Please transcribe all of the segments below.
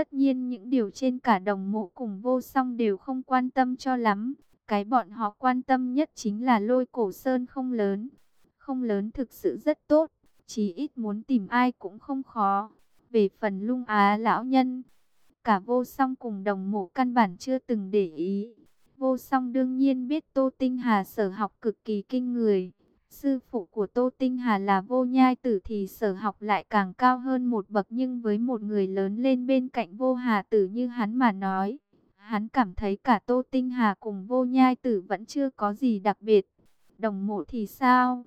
Tất nhiên những điều trên cả đồng mộ cùng vô song đều không quan tâm cho lắm. Cái bọn họ quan tâm nhất chính là lôi cổ sơn không lớn. Không lớn thực sự rất tốt, chỉ ít muốn tìm ai cũng không khó. Về phần lung á lão nhân, cả vô song cùng đồng mộ căn bản chưa từng để ý. Vô song đương nhiên biết Tô Tinh Hà sở học cực kỳ kinh người. Sư phụ của Tô Tinh Hà là vô nhai tử thì sở học lại càng cao hơn một bậc nhưng với một người lớn lên bên cạnh vô hà tử như hắn mà nói. Hắn cảm thấy cả Tô Tinh Hà cùng vô nhai tử vẫn chưa có gì đặc biệt. Đồng mộ thì sao?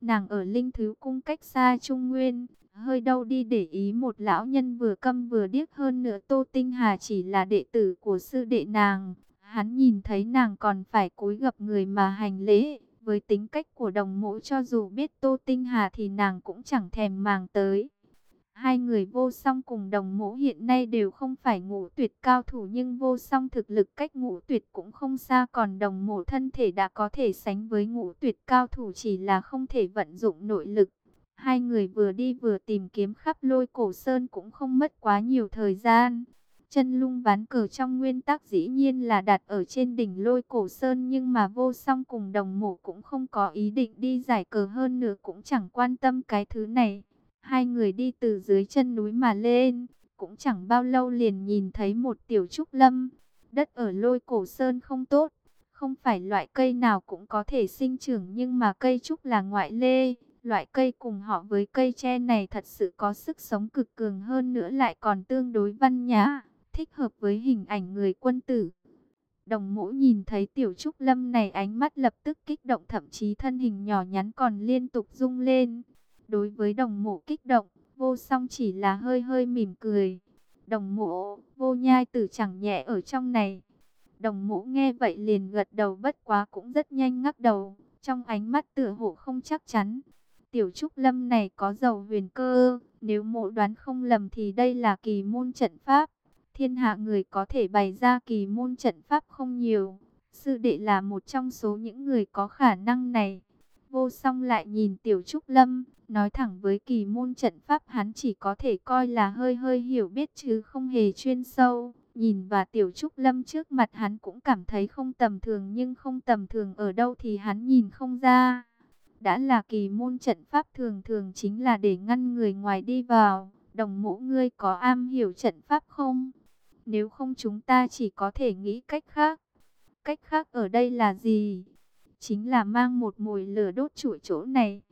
Nàng ở linh thứ cung cách xa Trung Nguyên, hơi đâu đi để ý một lão nhân vừa câm vừa điếc hơn nữa Tô Tinh Hà chỉ là đệ tử của sư đệ nàng. Hắn nhìn thấy nàng còn phải cúi gập người mà hành lễ. Với tính cách của đồng mộ cho dù biết Tô Tinh Hà thì nàng cũng chẳng thèm màng tới. Hai người vô song cùng đồng mộ hiện nay đều không phải ngũ tuyệt cao thủ nhưng vô song thực lực cách ngũ tuyệt cũng không xa còn đồng mộ thân thể đã có thể sánh với ngũ tuyệt cao thủ chỉ là không thể vận dụng nội lực. Hai người vừa đi vừa tìm kiếm khắp lôi cổ sơn cũng không mất quá nhiều thời gian. Chân lung ván cờ trong nguyên tắc dĩ nhiên là đặt ở trên đỉnh lôi cổ sơn nhưng mà vô song cùng đồng mộ cũng không có ý định đi giải cờ hơn nữa cũng chẳng quan tâm cái thứ này. Hai người đi từ dưới chân núi mà lên, cũng chẳng bao lâu liền nhìn thấy một tiểu trúc lâm. Đất ở lôi cổ sơn không tốt, không phải loại cây nào cũng có thể sinh trưởng nhưng mà cây trúc là ngoại lê. Loại cây cùng họ với cây tre này thật sự có sức sống cực cường hơn nữa lại còn tương đối văn nhã thích hợp với hình ảnh người quân tử. Đồng mũ nhìn thấy tiểu trúc lâm này ánh mắt lập tức kích động thậm chí thân hình nhỏ nhắn còn liên tục rung lên. Đối với đồng mộ kích động, vô song chỉ là hơi hơi mỉm cười. Đồng mộ, vô nhai tử chẳng nhẹ ở trong này. Đồng mộ nghe vậy liền gật đầu bất quá cũng rất nhanh ngắc đầu. Trong ánh mắt tựa hộ không chắc chắn. Tiểu trúc lâm này có dầu huyền cơ. Nếu mộ đoán không lầm thì đây là kỳ môn trận pháp. Thiên hạ người có thể bày ra kỳ môn trận pháp không nhiều. Sư đệ là một trong số những người có khả năng này. Vô song lại nhìn Tiểu Trúc Lâm, nói thẳng với kỳ môn trận pháp hắn chỉ có thể coi là hơi hơi hiểu biết chứ không hề chuyên sâu. Nhìn và Tiểu Trúc Lâm trước mặt hắn cũng cảm thấy không tầm thường nhưng không tầm thường ở đâu thì hắn nhìn không ra. Đã là kỳ môn trận pháp thường thường chính là để ngăn người ngoài đi vào. Đồng mũ ngươi có am hiểu trận pháp không? Nếu không chúng ta chỉ có thể nghĩ cách khác. Cách khác ở đây là gì? Chính là mang một mùi lửa đốt trụi chỗ này.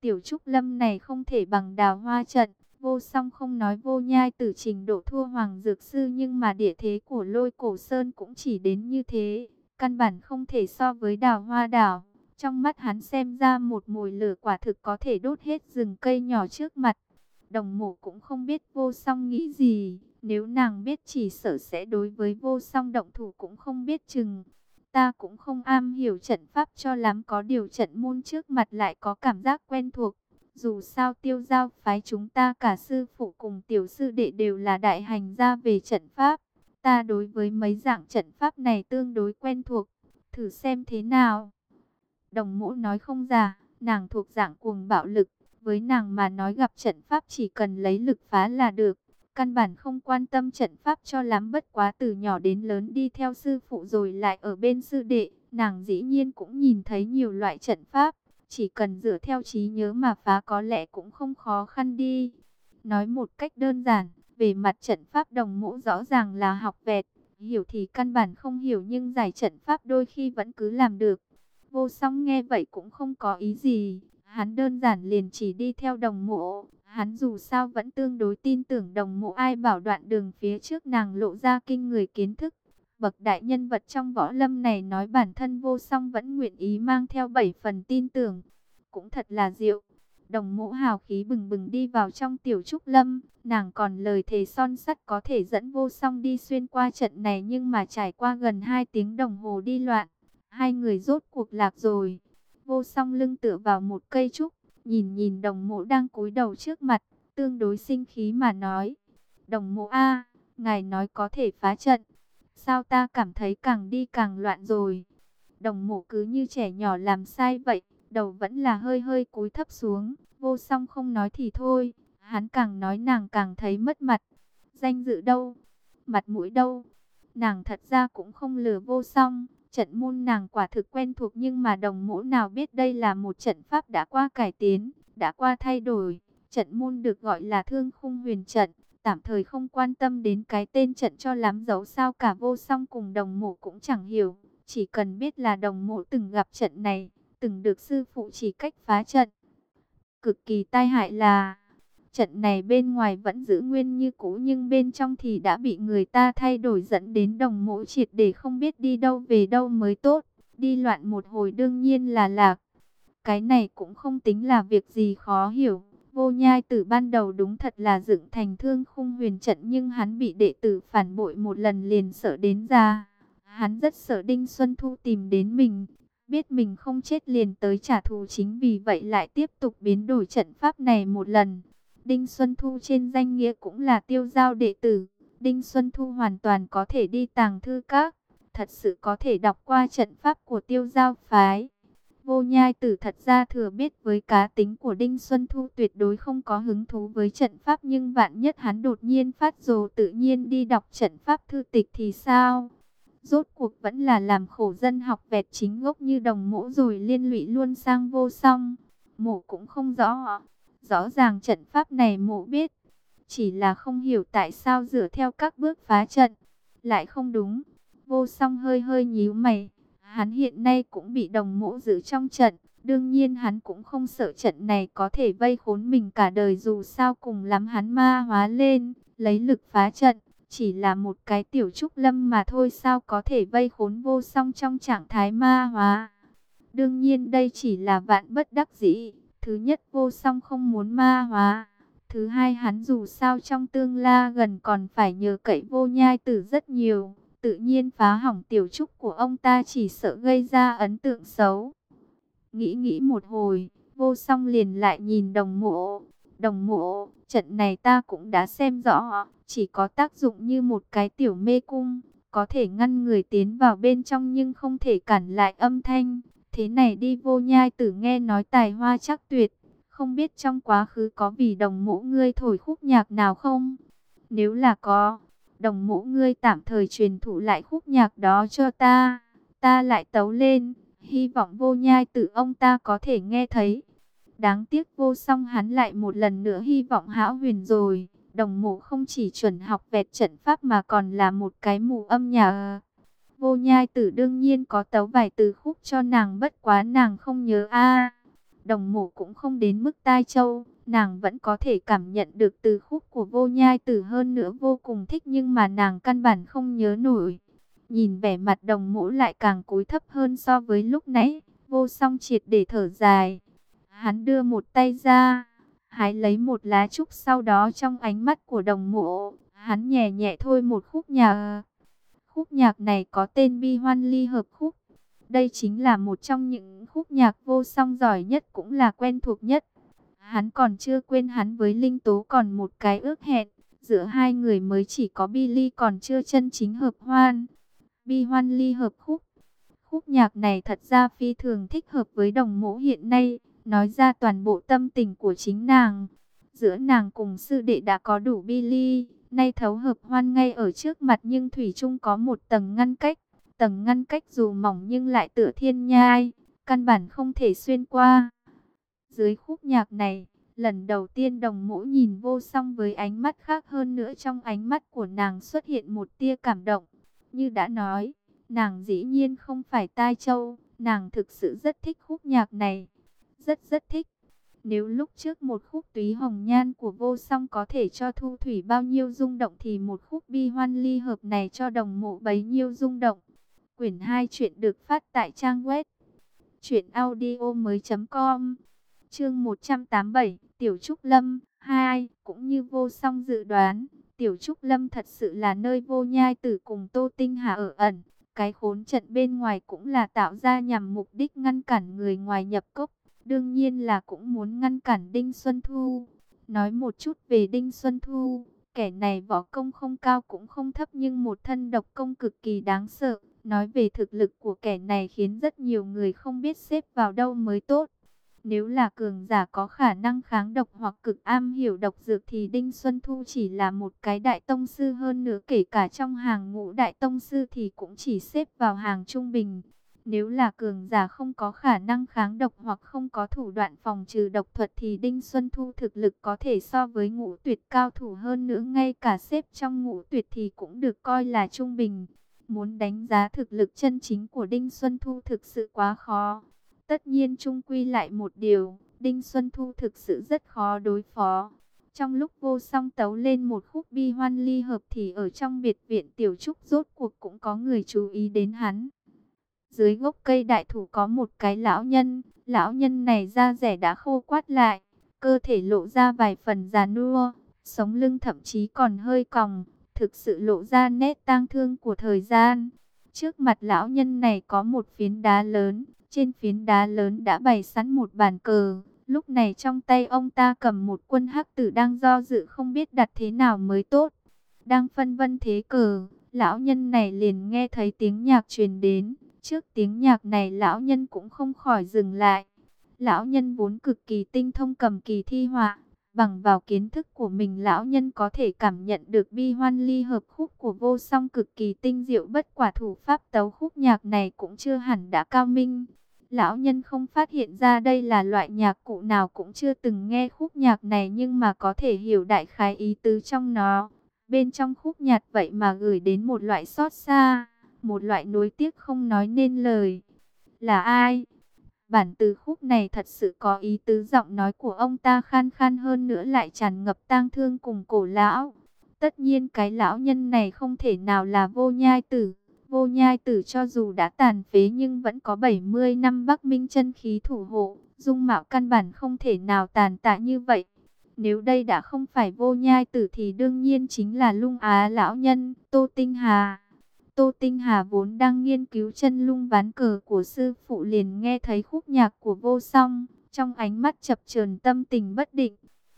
Tiểu trúc lâm này không thể bằng đào hoa trận. Vô song không nói vô nhai từ trình độ thua hoàng dược sư nhưng mà địa thế của lôi cổ sơn cũng chỉ đến như thế. Căn bản không thể so với đào hoa đảo. Trong mắt hắn xem ra một mùi lửa quả thực có thể đốt hết rừng cây nhỏ trước mặt. Đồng mộ cũng không biết vô song nghĩ gì. Nếu nàng biết chỉ sợ sẽ đối với vô song động thủ cũng không biết chừng. Ta cũng không am hiểu trận pháp cho lắm có điều trận môn trước mặt lại có cảm giác quen thuộc. Dù sao tiêu giao phái chúng ta cả sư phụ cùng tiểu sư đệ đều là đại hành gia về trận pháp. Ta đối với mấy dạng trận pháp này tương đối quen thuộc. Thử xem thế nào. Đồng mũ nói không giả, nàng thuộc dạng cuồng bạo lực. Với nàng mà nói gặp trận pháp chỉ cần lấy lực phá là được căn bản không quan tâm trận pháp cho lắm bất quá từ nhỏ đến lớn đi theo sư phụ rồi lại ở bên sư đệ, nàng dĩ nhiên cũng nhìn thấy nhiều loại trận pháp, chỉ cần dựa theo trí nhớ mà phá có lẽ cũng không khó khăn đi. Nói một cách đơn giản, về mặt trận pháp đồng mũ rõ ràng là học vẹt, hiểu thì căn bản không hiểu nhưng giải trận pháp đôi khi vẫn cứ làm được. Vô song nghe vậy cũng không có ý gì, hắn đơn giản liền chỉ đi theo đồng mộ, Hắn dù sao vẫn tương đối tin tưởng đồng mộ ai bảo đoạn đường phía trước nàng lộ ra kinh người kiến thức. Bậc đại nhân vật trong võ lâm này nói bản thân vô song vẫn nguyện ý mang theo bảy phần tin tưởng. Cũng thật là diệu. Đồng mũ hào khí bừng bừng đi vào trong tiểu trúc lâm. Nàng còn lời thề son sắt có thể dẫn vô song đi xuyên qua trận này nhưng mà trải qua gần hai tiếng đồng hồ đi loạn. Hai người rốt cuộc lạc rồi. Vô song lưng tựa vào một cây trúc nhìn nhìn đồng mộ đang cúi đầu trước mặt, tương đối sinh khí mà nói. Đồng mộ A, ngài nói có thể phá trận, sao ta cảm thấy càng đi càng loạn rồi. Đồng mộ cứ như trẻ nhỏ làm sai vậy, đầu vẫn là hơi hơi cúi thấp xuống, vô song không nói thì thôi, hắn càng nói nàng càng thấy mất mặt. Danh dự đâu? mặt mũi đâu. Nàng thật ra cũng không lừa vô song, trận môn nàng quả thực quen thuộc nhưng mà đồng mỗ nào biết đây là một trận pháp đã qua cải tiến, đã qua thay đổi. Trận môn được gọi là thương khung huyền trận, tạm thời không quan tâm đến cái tên trận cho lắm dấu sao cả vô song cùng đồng mộ cũng chẳng hiểu. Chỉ cần biết là đồng mộ từng gặp trận này, từng được sư phụ chỉ cách phá trận. Cực kỳ tai hại là, trận này bên ngoài vẫn giữ nguyên như cũ nhưng bên trong thì đã bị người ta thay đổi dẫn đến đồng mộ triệt để không biết đi đâu về đâu mới tốt. Đi loạn một hồi đương nhiên là lạc. Cái này cũng không tính là việc gì khó hiểu. Vô nhai tử ban đầu đúng thật là dựng thành thương khung huyền trận nhưng hắn bị đệ tử phản bội một lần liền sợ đến ra. Hắn rất sợ Đinh Xuân Thu tìm đến mình, biết mình không chết liền tới trả thù chính vì vậy lại tiếp tục biến đổi trận pháp này một lần. Đinh Xuân Thu trên danh nghĩa cũng là tiêu giao đệ tử, Đinh Xuân Thu hoàn toàn có thể đi tàng thư các, thật sự có thể đọc qua trận pháp của tiêu giao phái. Vô nhai tử thật ra thừa biết với cá tính của Đinh Xuân Thu tuyệt đối không có hứng thú với trận pháp nhưng vạn nhất hắn đột nhiên phát dồ tự nhiên đi đọc trận pháp thư tịch thì sao? Rốt cuộc vẫn là làm khổ dân học vẹt chính gốc như đồng mỗ rồi liên lụy luôn sang vô song. Mổ cũng không rõ. Rõ ràng trận pháp này mộ biết. Chỉ là không hiểu tại sao dựa theo các bước phá trận. Lại không đúng. Vô song hơi hơi nhíu mày. Hắn hiện nay cũng bị đồng mộ giữ trong trận. Đương nhiên hắn cũng không sợ trận này có thể vây khốn mình cả đời dù sao cùng lắm hắn ma hóa lên, lấy lực phá trận. Chỉ là một cái tiểu trúc lâm mà thôi sao có thể vây khốn vô song trong trạng thái ma hóa. Đương nhiên đây chỉ là vạn bất đắc dĩ. Thứ nhất vô song không muốn ma hóa. Thứ hai hắn dù sao trong tương la gần còn phải nhờ cậy vô nhai tử rất nhiều. Tự nhiên phá hỏng tiểu trúc của ông ta chỉ sợ gây ra ấn tượng xấu. Nghĩ nghĩ một hồi, vô song liền lại nhìn đồng mộ. Đồng mộ, trận này ta cũng đã xem rõ, chỉ có tác dụng như một cái tiểu mê cung, có thể ngăn người tiến vào bên trong nhưng không thể cản lại âm thanh. Thế này đi vô nhai tử nghe nói tài hoa chắc tuyệt, không biết trong quá khứ có vì đồng mũ ngươi thổi khúc nhạc nào không? Nếu là có, đồng mũ ngươi tạm thời truyền thụ lại khúc nhạc đó cho ta, ta lại tấu lên, hy vọng vô nhai tử ông ta có thể nghe thấy. Đáng tiếc vô song hắn lại một lần nữa hy vọng hão huyền rồi. Đồng mũ không chỉ chuẩn học vẹt trận pháp mà còn là một cái mù âm nhà. Vô nhai tử đương nhiên có tấu vài từ khúc cho nàng bất quá nàng không nhớ a Đồng mộ cũng không đến mức tai châu. Nàng vẫn có thể cảm nhận được từ khúc của vô nhai tử hơn nữa vô cùng thích nhưng mà nàng căn bản không nhớ nổi. Nhìn vẻ mặt đồng mộ lại càng cúi thấp hơn so với lúc nãy. Vô song triệt để thở dài. Hắn đưa một tay ra, hái lấy một lá trúc sau đó trong ánh mắt của đồng mộ, hắn nhẹ nhẹ thôi một khúc nhà Khúc nhạc này có tên Bi Hoan Ly Hợp Khúc. Đây chính là một trong những khúc nhạc vô song giỏi nhất cũng là quen thuộc nhất. Hắn còn chưa quên hắn với Linh Tố còn một cái ước hẹn. Giữa hai người mới chỉ có Bi Ly còn chưa chân chính hợp hoan. Bi Hoan Ly Hợp Khúc. Khúc nhạc này thật ra phi thường thích hợp với đồng mẫu hiện nay nói ra toàn bộ tâm tình của chính nàng. Giữa nàng cùng sư đệ đã có đủ bi ly, nay thấu hợp hoan ngay ở trước mặt nhưng Thủy chung có một tầng ngăn cách. Tầng ngăn cách dù mỏng nhưng lại tựa thiên nhai, căn bản không thể xuyên qua. Dưới khúc nhạc này, lần đầu tiên đồng mũ nhìn vô song với ánh mắt khác hơn nữa trong ánh mắt của nàng xuất hiện một tia cảm động. Như đã nói, nàng dĩ nhiên không phải tai châu, nàng thực sự rất thích khúc nhạc này rất rất thích. Nếu lúc trước một khúc túy hồng nhan của vô song có thể cho thu thủy bao nhiêu rung động thì một khúc bi hoan ly hợp này cho đồng mộ bấy nhiêu rung động. Quyển 2 chuyện được phát tại trang web truyệnaudiomoi.com. Chương 187, Tiểu Trúc Lâm 2, cũng như vô song dự đoán, Tiểu Trúc Lâm thật sự là nơi vô nhai tử cùng Tô Tinh Hà ở ẩn. Cái khốn trận bên ngoài cũng là tạo ra nhằm mục đích ngăn cản người ngoài nhập cốc. Đương nhiên là cũng muốn ngăn cản Đinh Xuân Thu. Nói một chút về Đinh Xuân Thu, kẻ này võ công không cao cũng không thấp nhưng một thân độc công cực kỳ đáng sợ. Nói về thực lực của kẻ này khiến rất nhiều người không biết xếp vào đâu mới tốt. Nếu là cường giả có khả năng kháng độc hoặc cực am hiểu độc dược thì Đinh Xuân Thu chỉ là một cái đại tông sư hơn nữa kể cả trong hàng ngũ đại tông sư thì cũng chỉ xếp vào hàng trung bình. Nếu là cường giả không có khả năng kháng độc hoặc không có thủ đoạn phòng trừ độc thuật thì Đinh Xuân Thu thực lực có thể so với ngũ tuyệt cao thủ hơn nữa ngay cả xếp trong ngũ tuyệt thì cũng được coi là trung bình. Muốn đánh giá thực lực chân chính của Đinh Xuân Thu thực sự quá khó. Tất nhiên trung quy lại một điều, Đinh Xuân Thu thực sự rất khó đối phó. Trong lúc vô song tấu lên một khúc bi hoan ly hợp thì ở trong biệt viện tiểu trúc rốt cuộc cũng có người chú ý đến hắn. Dưới gốc cây đại thủ có một cái lão nhân, lão nhân này da rẻ đã khô quát lại, cơ thể lộ ra vài phần già nua, sống lưng thậm chí còn hơi còng, thực sự lộ ra nét tang thương của thời gian. Trước mặt lão nhân này có một phiến đá lớn, trên phiến đá lớn đã bày sẵn một bàn cờ. Lúc này trong tay ông ta cầm một quân hắc tử đang do dự không biết đặt thế nào mới tốt. Đang phân vân thế cờ, lão nhân này liền nghe thấy tiếng nhạc truyền đến. Trước tiếng nhạc này lão nhân cũng không khỏi dừng lại. Lão nhân vốn cực kỳ tinh thông cầm kỳ thi họa. Bằng vào kiến thức của mình lão nhân có thể cảm nhận được bi hoan ly hợp khúc của vô song cực kỳ tinh diệu bất quả thủ pháp tấu khúc nhạc này cũng chưa hẳn đã cao minh. Lão nhân không phát hiện ra đây là loại nhạc cụ nào cũng chưa từng nghe khúc nhạc này nhưng mà có thể hiểu đại khái ý tứ trong nó. Bên trong khúc nhạc vậy mà gửi đến một loại xót xa một loại nối tiếc không nói nên lời. Là ai? Bản từ khúc này thật sự có ý tứ giọng nói của ông ta khan khan hơn nữa lại tràn ngập tang thương cùng cổ lão. Tất nhiên cái lão nhân này không thể nào là vô nhai tử. Vô nhai tử cho dù đã tàn phế nhưng vẫn có 70 năm Bắc Minh chân khí thủ hộ. Dung mạo căn bản không thể nào tàn tạ như vậy. Nếu đây đã không phải vô nhai tử thì đương nhiên chính là lung á lão nhân, Tô Tinh Hà. Tô Tinh Hà vốn đang nghiên cứu chân lung ván cờ của sư phụ liền nghe thấy khúc nhạc của vô song, trong ánh mắt chập chờn tâm tình bất định.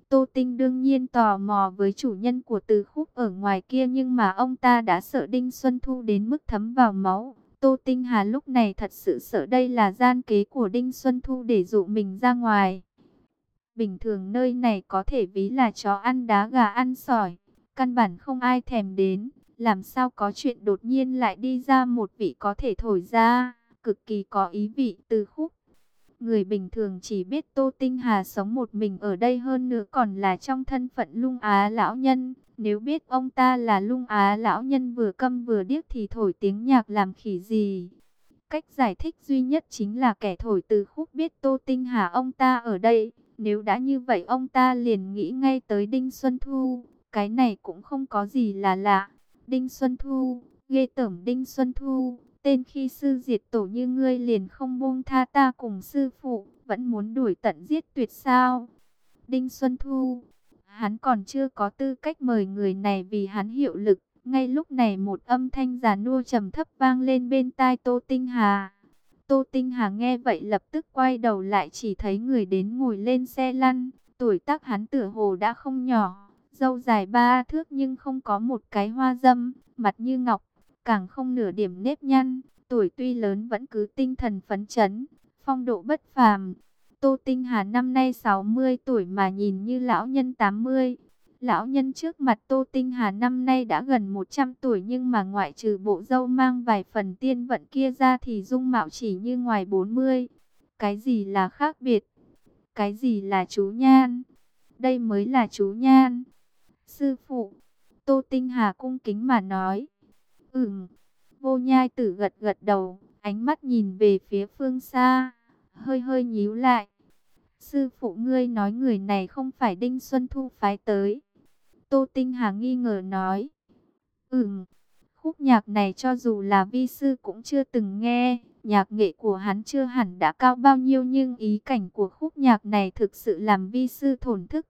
Tô Tinh đương nhiên tò mò với chủ nhân của từ khúc ở ngoài kia nhưng mà ông ta đã sợ Đinh Xuân Thu đến mức thấm vào máu. Tô Tinh Hà lúc này thật sự sợ đây là gian kế của Đinh Xuân Thu để dụ mình ra ngoài. Bình thường nơi này có thể ví là chó ăn đá gà ăn sỏi, căn bản không ai thèm đến. Làm sao có chuyện đột nhiên lại đi ra một vị có thể thổi ra, cực kỳ có ý vị từ khúc. Người bình thường chỉ biết Tô Tinh Hà sống một mình ở đây hơn nữa còn là trong thân phận lung á lão nhân. Nếu biết ông ta là lung á lão nhân vừa câm vừa điếc thì thổi tiếng nhạc làm khỉ gì. Cách giải thích duy nhất chính là kẻ thổi từ khúc biết Tô Tinh Hà ông ta ở đây. Nếu đã như vậy ông ta liền nghĩ ngay tới Đinh Xuân Thu. Cái này cũng không có gì là lạ. Đinh Xuân Thu, ghê tởm Đinh Xuân Thu, tên khi sư diệt tổ như ngươi liền không buông tha ta cùng sư phụ, vẫn muốn đuổi tận giết tuyệt sao? Đinh Xuân Thu, hắn còn chưa có tư cách mời người này vì hắn hiệu lực. Ngay lúc này một âm thanh già nua trầm thấp vang lên bên tai Tô Tinh Hà. Tô Tinh Hà nghe vậy lập tức quay đầu lại chỉ thấy người đến ngồi lên xe lăn. Tuổi tác hắn tựa hồ đã không nhỏ Dâu dài ba thước nhưng không có một cái hoa dâm, mặt như ngọc, càng không nửa điểm nếp nhăn. Tuổi tuy lớn vẫn cứ tinh thần phấn chấn, phong độ bất phàm. Tô Tinh Hà năm nay 60 tuổi mà nhìn như lão nhân 80. Lão nhân trước mặt Tô Tinh Hà năm nay đã gần 100 tuổi nhưng mà ngoại trừ bộ dâu mang vài phần tiên vận kia ra thì dung mạo chỉ như ngoài 40. Cái gì là khác biệt? Cái gì là chú nhan? Đây mới là chú nhan. Sư phụ, Tô Tinh Hà cung kính mà nói. Ừm, vô nhai tử gật gật đầu, ánh mắt nhìn về phía phương xa, hơi hơi nhíu lại. Sư phụ ngươi nói người này không phải Đinh Xuân Thu phái tới. Tô Tinh Hà nghi ngờ nói. Ừm, khúc nhạc này cho dù là vi sư cũng chưa từng nghe. Nhạc nghệ của hắn chưa hẳn đã cao bao nhiêu nhưng ý cảnh của khúc nhạc này thực sự làm vi sư thổn thức.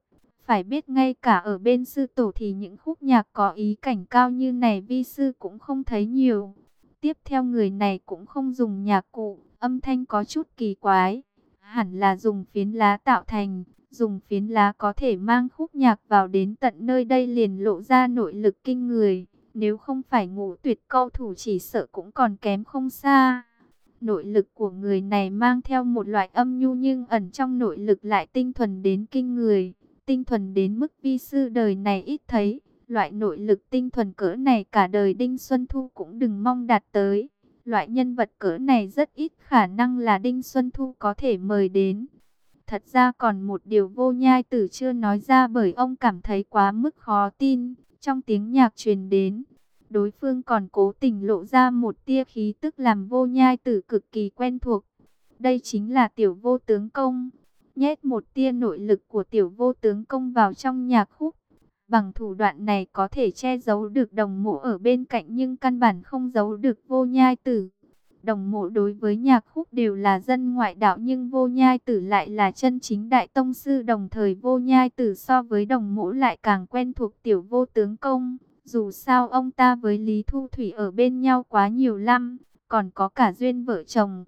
Phải biết ngay cả ở bên sư tổ thì những khúc nhạc có ý cảnh cao như này vi sư cũng không thấy nhiều. Tiếp theo người này cũng không dùng nhạc cụ, âm thanh có chút kỳ quái. Hẳn là dùng phiến lá tạo thành, dùng phiến lá có thể mang khúc nhạc vào đến tận nơi đây liền lộ ra nội lực kinh người. Nếu không phải ngũ tuyệt câu thủ chỉ sợ cũng còn kém không xa. Nội lực của người này mang theo một loại âm nhu nhưng ẩn trong nội lực lại tinh thuần đến kinh người. Tinh thuần đến mức vi sư đời này ít thấy. Loại nội lực tinh thuần cỡ này cả đời Đinh Xuân Thu cũng đừng mong đạt tới. Loại nhân vật cỡ này rất ít khả năng là Đinh Xuân Thu có thể mời đến. Thật ra còn một điều vô nhai tử chưa nói ra bởi ông cảm thấy quá mức khó tin. Trong tiếng nhạc truyền đến, đối phương còn cố tình lộ ra một tia khí tức làm vô nhai tử cực kỳ quen thuộc. Đây chính là tiểu vô tướng công. Nhét một tia nội lực của tiểu vô tướng công vào trong nhạc khúc. Bằng thủ đoạn này có thể che giấu được đồng mộ ở bên cạnh nhưng căn bản không giấu được vô nhai tử. Đồng mộ đối với nhạc khúc đều là dân ngoại đạo nhưng vô nhai tử lại là chân chính đại tông sư đồng thời vô nhai tử so với đồng mộ lại càng quen thuộc tiểu vô tướng công. Dù sao ông ta với Lý Thu Thủy ở bên nhau quá nhiều năm, còn có cả duyên vợ chồng.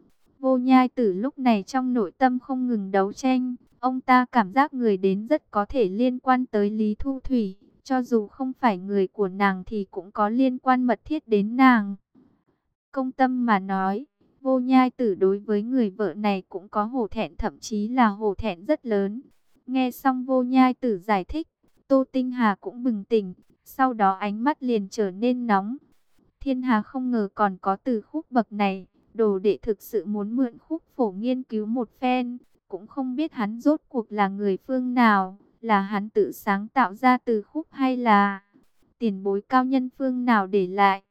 Vô nhai tử lúc này trong nội tâm không ngừng đấu tranh, ông ta cảm giác người đến rất có thể liên quan tới Lý Thu Thủy, cho dù không phải người của nàng thì cũng có liên quan mật thiết đến nàng. Công tâm mà nói, vô nhai tử đối với người vợ này cũng có hổ thẹn thậm chí là hổ thẹn rất lớn. Nghe xong vô nhai tử giải thích, Tô Tinh Hà cũng bừng tỉnh, sau đó ánh mắt liền trở nên nóng. Thiên Hà không ngờ còn có từ khúc bậc này, đồ đệ thực sự muốn mượn khúc phổ nghiên cứu một phen, cũng không biết hắn rốt cuộc là người phương nào, là hắn tự sáng tạo ra từ khúc hay là tiền bối cao nhân phương nào để lại.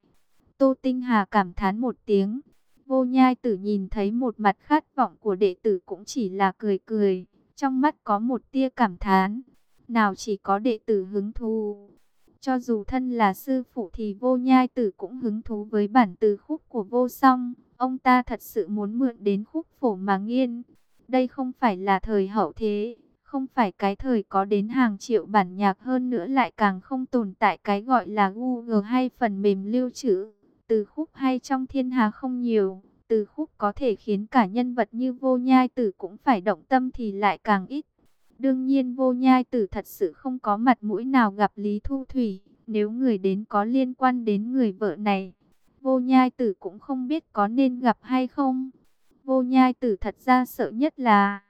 Tô Tinh Hà cảm thán một tiếng, vô nhai tử nhìn thấy một mặt khát vọng của đệ tử cũng chỉ là cười cười, trong mắt có một tia cảm thán, nào chỉ có đệ tử hứng thú. Cho dù thân là sư phụ thì vô nhai tử cũng hứng thú với bản từ khúc của vô song. Ông ta thật sự muốn mượn đến khúc phổ mà nghiên. Đây không phải là thời hậu thế, không phải cái thời có đến hàng triệu bản nhạc hơn nữa lại càng không tồn tại cái gọi là Google hay phần mềm lưu trữ. Từ khúc hay trong thiên hà không nhiều, từ khúc có thể khiến cả nhân vật như vô nhai tử cũng phải động tâm thì lại càng ít. Đương nhiên vô nhai tử thật sự không có mặt mũi nào gặp Lý Thu Thủy. Nếu người đến có liên quan đến người vợ này, vô nhai tử cũng không biết có nên gặp hay không. Vô nhai tử thật ra sợ nhất là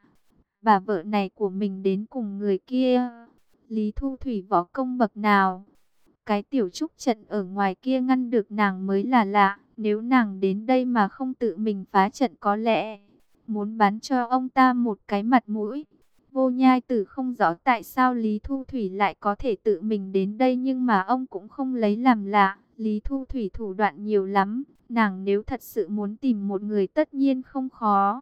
bà vợ này của mình đến cùng người kia. Lý Thu Thủy võ công bậc nào? Cái tiểu trúc trận ở ngoài kia ngăn được nàng mới là lạ. Nếu nàng đến đây mà không tự mình phá trận có lẽ muốn bán cho ông ta một cái mặt mũi. Vô nhai tử không rõ tại sao Lý Thu Thủy lại có thể tự mình đến đây nhưng mà ông cũng không lấy làm lạ. Lý Thu Thủy thủ đoạn nhiều lắm, nàng nếu thật sự muốn tìm một người tất nhiên không khó.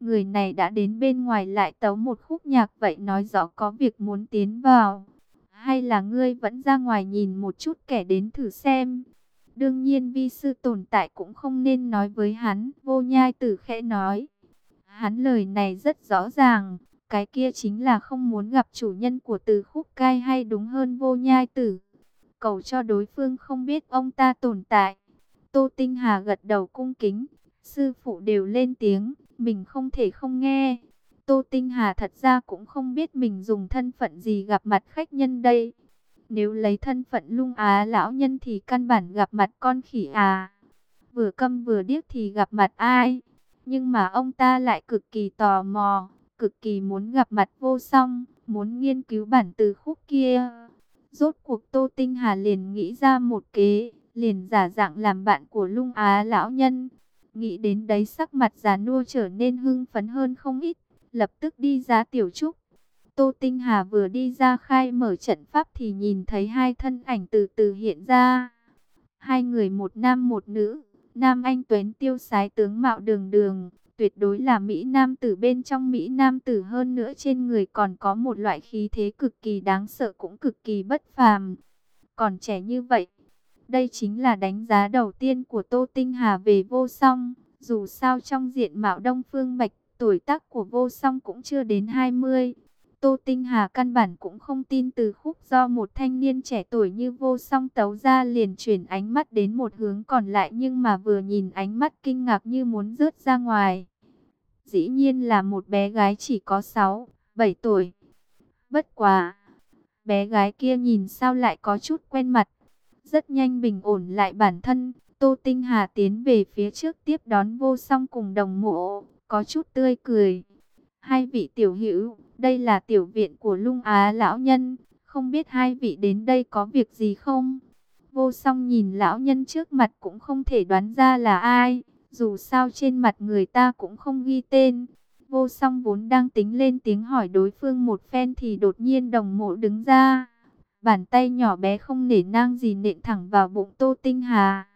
Người này đã đến bên ngoài lại tấu một khúc nhạc vậy nói rõ có việc muốn tiến vào. Hay là ngươi vẫn ra ngoài nhìn một chút kẻ đến thử xem. Đương nhiên vi sư tồn tại cũng không nên nói với hắn. Vô nhai tử khẽ nói. Hắn lời này rất rõ ràng. Cái kia chính là không muốn gặp chủ nhân của từ khúc cai hay đúng hơn vô nhai tử. Cầu cho đối phương không biết ông ta tồn tại. Tô Tinh Hà gật đầu cung kính. Sư phụ đều lên tiếng, mình không thể không nghe. Tô Tinh Hà thật ra cũng không biết mình dùng thân phận gì gặp mặt khách nhân đây. Nếu lấy thân phận lung á lão nhân thì căn bản gặp mặt con khỉ à. Vừa câm vừa điếc thì gặp mặt ai. Nhưng mà ông ta lại cực kỳ tò mò cực kỳ muốn gặp mặt vô song, muốn nghiên cứu bản từ khúc kia. Rốt cuộc Tô Tinh Hà liền nghĩ ra một kế, liền giả dạng làm bạn của lung á lão nhân. Nghĩ đến đấy sắc mặt già nua trở nên hưng phấn hơn không ít, lập tức đi ra tiểu trúc. Tô Tinh Hà vừa đi ra khai mở trận pháp thì nhìn thấy hai thân ảnh từ từ hiện ra. Hai người một nam một nữ, nam anh tuấn tiêu sái tướng mạo đường đường, tuyệt đối là Mỹ Nam tử bên trong Mỹ Nam tử hơn nữa trên người còn có một loại khí thế cực kỳ đáng sợ cũng cực kỳ bất phàm. Còn trẻ như vậy, đây chính là đánh giá đầu tiên của Tô Tinh Hà về vô song. Dù sao trong diện mạo Đông Phương Bạch, tuổi tác của vô song cũng chưa đến 20. Tô Tinh Hà căn bản cũng không tin từ khúc do một thanh niên trẻ tuổi như vô song tấu ra liền chuyển ánh mắt đến một hướng còn lại nhưng mà vừa nhìn ánh mắt kinh ngạc như muốn rớt ra ngoài. Dĩ nhiên là một bé gái chỉ có 6, 7 tuổi. Bất quá, bé gái kia nhìn sao lại có chút quen mặt. Rất nhanh bình ổn lại bản thân, Tô Tinh Hà tiến về phía trước tiếp đón vô song cùng đồng mộ, có chút tươi cười. Hai vị tiểu hữu, đây là tiểu viện của lung á lão nhân, không biết hai vị đến đây có việc gì không? Vô song nhìn lão nhân trước mặt cũng không thể đoán ra là ai, dù sao trên mặt người ta cũng không ghi tên. Vô song vốn đang tính lên tiếng hỏi đối phương một phen thì đột nhiên đồng mộ đứng ra. Bàn tay nhỏ bé không nể nang gì nện thẳng vào bụng Tô Tinh Hà.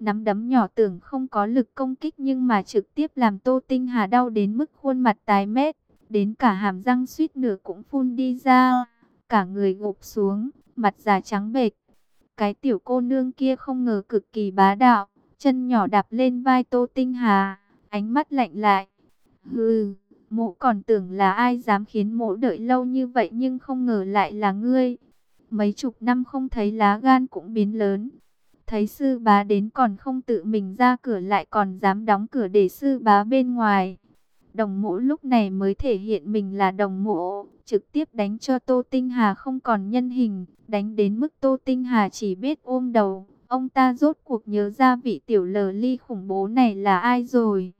Nắm đấm nhỏ tưởng không có lực công kích nhưng mà trực tiếp làm Tô Tinh Hà đau đến mức khuôn mặt tái mét. Đến cả hàm răng suýt nửa cũng phun đi ra. Cả người gục xuống, mặt già trắng bệch. Cái tiểu cô nương kia không ngờ cực kỳ bá đạo. Chân nhỏ đạp lên vai Tô Tinh Hà. Ánh mắt lạnh lại. Hừ, mộ còn tưởng là ai dám khiến mộ đợi lâu như vậy nhưng không ngờ lại là ngươi. Mấy chục năm không thấy lá gan cũng biến lớn. Thấy sư bá đến còn không tự mình ra cửa lại còn dám đóng cửa để sư bá bên ngoài. Đồng mộ lúc này mới thể hiện mình là đồng mộ, trực tiếp đánh cho Tô Tinh Hà không còn nhân hình, đánh đến mức Tô Tinh Hà chỉ biết ôm đầu. Ông ta rốt cuộc nhớ ra vị tiểu lờ ly khủng bố này là ai rồi.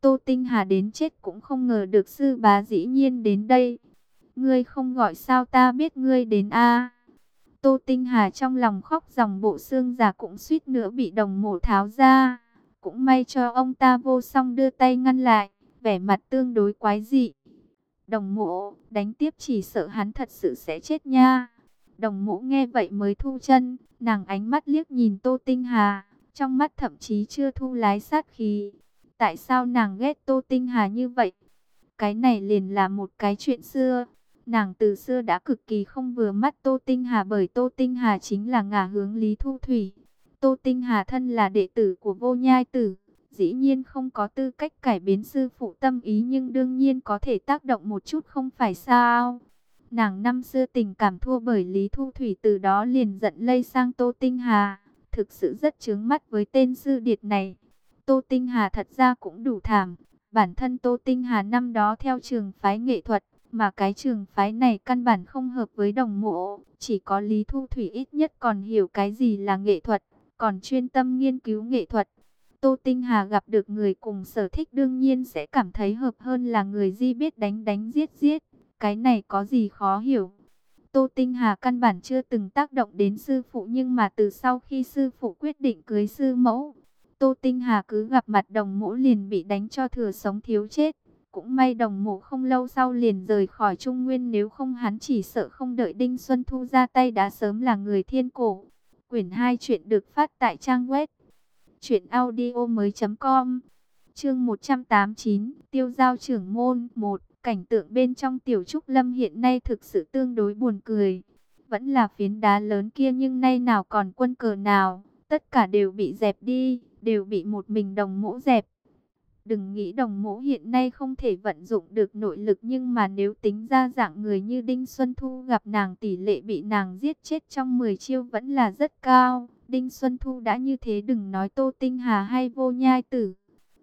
Tô Tinh Hà đến chết cũng không ngờ được sư bá dĩ nhiên đến đây. Ngươi không gọi sao ta biết ngươi đến a Tô Tinh Hà trong lòng khóc dòng bộ xương già cũng suýt nữa bị đồng mộ tháo ra. Cũng may cho ông ta vô song đưa tay ngăn lại, vẻ mặt tương đối quái dị. Đồng mộ, đánh tiếp chỉ sợ hắn thật sự sẽ chết nha. Đồng mộ nghe vậy mới thu chân, nàng ánh mắt liếc nhìn Tô Tinh Hà, trong mắt thậm chí chưa thu lái sát khí. Tại sao nàng ghét Tô Tinh Hà như vậy? Cái này liền là một cái chuyện xưa. Nàng từ xưa đã cực kỳ không vừa mắt Tô Tinh Hà bởi Tô Tinh Hà chính là ngả hướng Lý Thu Thủy. Tô Tinh Hà thân là đệ tử của vô nhai tử, dĩ nhiên không có tư cách cải biến sư phụ tâm ý nhưng đương nhiên có thể tác động một chút không phải sao. Nàng năm xưa tình cảm thua bởi Lý Thu Thủy từ đó liền giận lây sang Tô Tinh Hà, thực sự rất chướng mắt với tên sư điệt này. Tô Tinh Hà thật ra cũng đủ thảm, bản thân Tô Tinh Hà năm đó theo trường phái nghệ thuật, mà cái trường phái này căn bản không hợp với đồng mộ, chỉ có Lý Thu Thủy ít nhất còn hiểu cái gì là nghệ thuật, còn chuyên tâm nghiên cứu nghệ thuật. Tô Tinh Hà gặp được người cùng sở thích đương nhiên sẽ cảm thấy hợp hơn là người di biết đánh đánh giết giết. Cái này có gì khó hiểu. Tô Tinh Hà căn bản chưa từng tác động đến sư phụ nhưng mà từ sau khi sư phụ quyết định cưới sư mẫu, Tô Tinh Hà cứ gặp mặt đồng mẫu liền bị đánh cho thừa sống thiếu chết. Cũng may đồng mũ không lâu sau liền rời khỏi Trung Nguyên nếu không hắn chỉ sợ không đợi Đinh Xuân Thu ra tay đã sớm là người thiên cổ. Quyển 2 chuyện được phát tại trang web truyệnaudiomoi.com. Chương 189, Tiêu giao trưởng môn 1, cảnh tượng bên trong tiểu trúc lâm hiện nay thực sự tương đối buồn cười. Vẫn là phiến đá lớn kia nhưng nay nào còn quân cờ nào, tất cả đều bị dẹp đi, đều bị một mình đồng mũ dẹp. Đừng nghĩ đồng mẫu hiện nay không thể vận dụng được nội lực nhưng mà nếu tính ra dạng người như Đinh Xuân Thu gặp nàng tỷ lệ bị nàng giết chết trong 10 chiêu vẫn là rất cao. Đinh Xuân Thu đã như thế đừng nói Tô Tinh Hà hay vô nhai tử.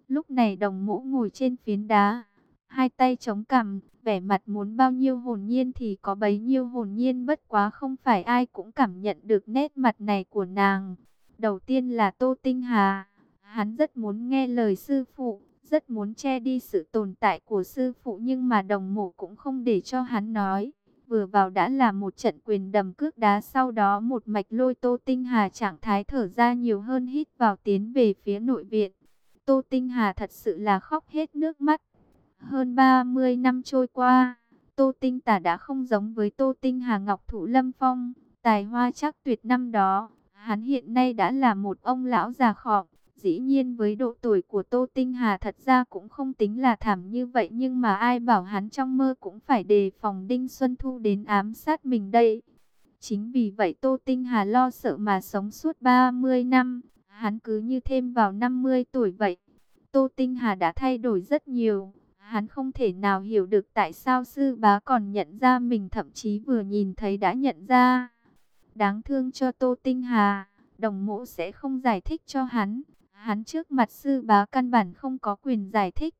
Lúc này đồng mũ ngồi trên phiến đá, hai tay chống cằm, vẻ mặt muốn bao nhiêu hồn nhiên thì có bấy nhiêu hồn nhiên bất quá không phải ai cũng cảm nhận được nét mặt này của nàng. Đầu tiên là Tô Tinh Hà, hắn rất muốn nghe lời sư phụ, rất muốn che đi sự tồn tại của sư phụ nhưng mà đồng mộ cũng không để cho hắn nói. Vừa vào đã là một trận quyền đầm cước đá sau đó một mạch lôi Tô Tinh Hà trạng thái thở ra nhiều hơn hít vào tiến về phía nội viện. Tô Tinh Hà thật sự là khóc hết nước mắt. Hơn 30 năm trôi qua, Tô Tinh Tả đã không giống với Tô Tinh Hà Ngọc Thủ Lâm Phong, tài hoa chắc tuyệt năm đó. Hắn hiện nay đã là một ông lão già khọm, Dĩ nhiên với độ tuổi của Tô Tinh Hà thật ra cũng không tính là thảm như vậy nhưng mà ai bảo hắn trong mơ cũng phải đề phòng Đinh Xuân Thu đến ám sát mình đây. Chính vì vậy Tô Tinh Hà lo sợ mà sống suốt 30 năm, hắn cứ như thêm vào 50 tuổi vậy. Tô Tinh Hà đã thay đổi rất nhiều, hắn không thể nào hiểu được tại sao sư bá còn nhận ra mình thậm chí vừa nhìn thấy đã nhận ra. Đáng thương cho Tô Tinh Hà, đồng mộ sẽ không giải thích cho hắn. Hắn trước mặt sư bá căn bản không có quyền giải thích.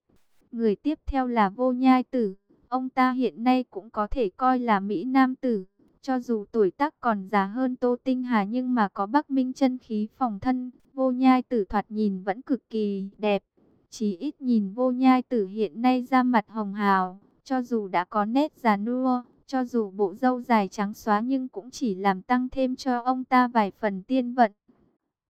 Người tiếp theo là vô nhai tử. Ông ta hiện nay cũng có thể coi là Mỹ Nam tử. Cho dù tuổi tác còn già hơn Tô Tinh Hà nhưng mà có Bắc Minh chân khí phòng thân, vô nhai tử thoạt nhìn vẫn cực kỳ đẹp. Chỉ ít nhìn vô nhai tử hiện nay ra mặt hồng hào, cho dù đã có nét già nua, cho dù bộ râu dài trắng xóa nhưng cũng chỉ làm tăng thêm cho ông ta vài phần tiên vận.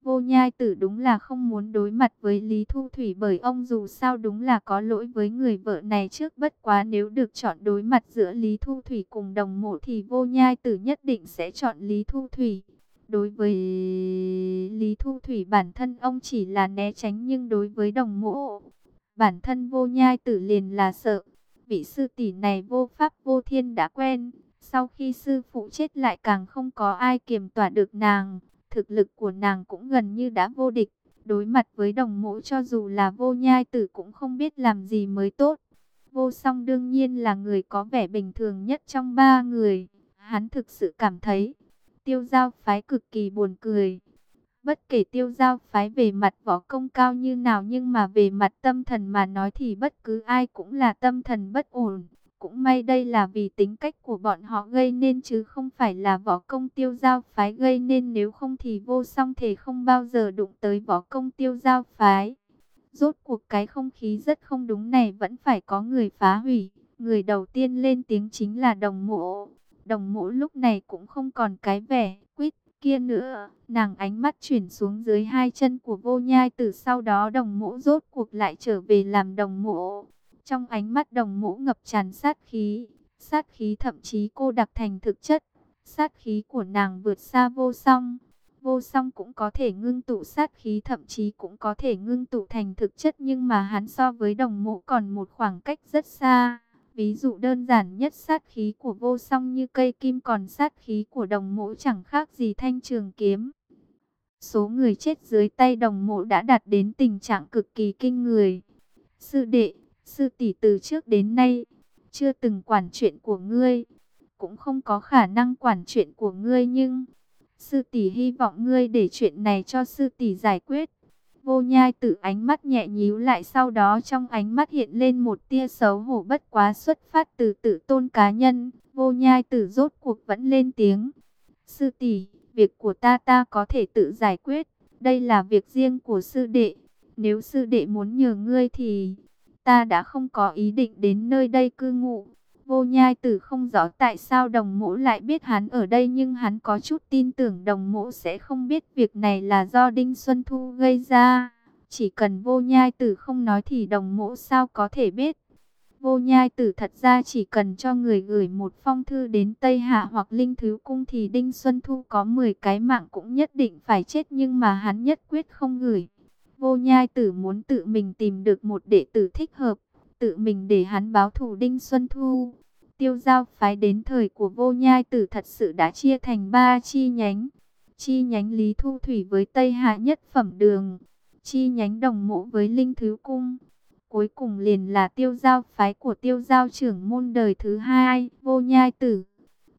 Vô nhai tử đúng là không muốn đối mặt với Lý Thu Thủy bởi ông dù sao đúng là có lỗi với người vợ này trước bất quá nếu được chọn đối mặt giữa Lý Thu Thủy cùng đồng mộ thì vô nhai tử nhất định sẽ chọn Lý Thu Thủy. Đối với Lý Thu Thủy bản thân ông chỉ là né tránh nhưng đối với đồng mộ, bản thân vô nhai tử liền là sợ. Vị sư tỷ này vô pháp vô thiên đã quen, sau khi sư phụ chết lại càng không có ai kiềm tỏa được nàng thực lực của nàng cũng gần như đã vô địch. Đối mặt với đồng mộ cho dù là vô nhai tử cũng không biết làm gì mới tốt. Vô song đương nhiên là người có vẻ bình thường nhất trong ba người. Hắn thực sự cảm thấy, tiêu giao phái cực kỳ buồn cười. Bất kể tiêu giao phái về mặt võ công cao như nào nhưng mà về mặt tâm thần mà nói thì bất cứ ai cũng là tâm thần bất ổn. Cũng may đây là vì tính cách của bọn họ gây nên chứ không phải là võ công tiêu giao phái gây nên, nếu không thì vô song thể không bao giờ đụng tới võ công tiêu giao phái. Rốt cuộc cái không khí rất không đúng này vẫn phải có người phá hủy. Người đầu tiên lên tiếng chính là đồng mộ. Đồng mộ lúc này cũng không còn cái vẻ quýt kia nữa. Nàng ánh mắt chuyển xuống dưới hai chân của vô nhai từ sau đó đồng mộ rốt cuộc lại trở về làm đồng mộ. Trong ánh mắt đồng mũ ngập tràn sát khí, sát khí thậm chí cô đặc thành thực chất. Sát khí của nàng vượt xa vô song. Vô song cũng có thể ngưng tụ sát khí thậm chí cũng có thể ngưng tụ thành thực chất nhưng mà hắn so với đồng mũ còn một khoảng cách rất xa. Ví dụ đơn giản nhất sát khí của vô song như cây kim còn sát khí của đồng mũ chẳng khác gì thanh trường kiếm. Số người chết dưới tay đồng mộ đã đạt đến tình trạng cực kỳ kinh người. Sư đệ, Sư tỷ từ trước đến nay, chưa từng quản chuyện của ngươi, cũng không có khả năng quản chuyện của ngươi nhưng... Sư tỷ hy vọng ngươi để chuyện này cho sư tỷ giải quyết. Vô nhai tử ánh mắt nhẹ nhíu lại sau đó trong ánh mắt hiện lên một tia xấu hổ bất quá xuất phát từ tự tôn cá nhân. Vô nhai tử rốt cuộc vẫn lên tiếng. Sư tỷ, việc của ta ta có thể tự giải quyết. Đây là việc riêng của sư đệ. Nếu sư đệ muốn nhờ ngươi thì ta đã không có ý định đến nơi đây cư ngụ. Vô nhai tử không rõ tại sao đồng mũ lại biết hắn ở đây, nhưng hắn có chút tin tưởng đồng mũ sẽ không biết việc này là do Đinh Xuân Thu gây ra. Chỉ cần vô nhai tử không nói thì đồng mũ sao có thể biết. Vô nhai tử thật ra chỉ cần cho người gửi một phong thư đến Tây Hạ hoặc Linh Thứ Cung thì Đinh Xuân Thu có 10 cái mạng cũng nhất định phải chết, nhưng mà hắn nhất quyết không gửi. Vô nhai tử muốn tự mình tìm được một đệ tử thích hợp, tự mình để hắn báo thù Đinh Xuân Thu. Tiêu giao phái đến thời của vô nhai tử thật sự đã chia thành ba chi nhánh. Chi nhánh Lý Thu Thủy với Tây Hạ nhất phẩm đường. Chi nhánh đồng mộ với Linh Thứ Cung. Cuối cùng liền là tiêu giao phái của tiêu giao trưởng môn đời thứ hai, vô nhai tử.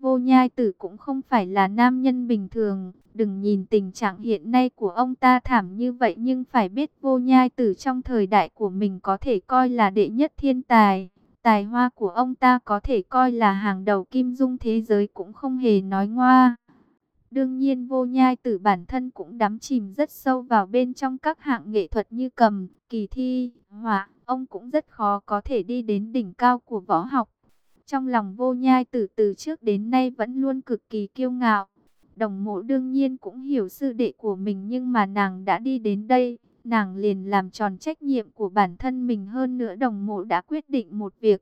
Vô nhai tử cũng không phải là nam nhân bình thường. Đừng nhìn tình trạng hiện nay của ông ta thảm như vậy nhưng phải biết vô nhai tử trong thời đại của mình có thể coi là đệ nhất thiên tài. Tài hoa của ông ta có thể coi là hàng đầu kim dung thế giới cũng không hề nói ngoa. Đương nhiên vô nhai tử bản thân cũng đắm chìm rất sâu vào bên trong các hạng nghệ thuật như cầm, kỳ thi, họa. Ông cũng rất khó có thể đi đến đỉnh cao của võ học. Trong lòng vô nhai tử từ trước đến nay vẫn luôn cực kỳ kiêu ngạo. Đồng mộ đương nhiên cũng hiểu sư đệ của mình nhưng mà nàng đã đi đến đây. Nàng liền làm tròn trách nhiệm của bản thân mình hơn nữa đồng mộ đã quyết định một việc.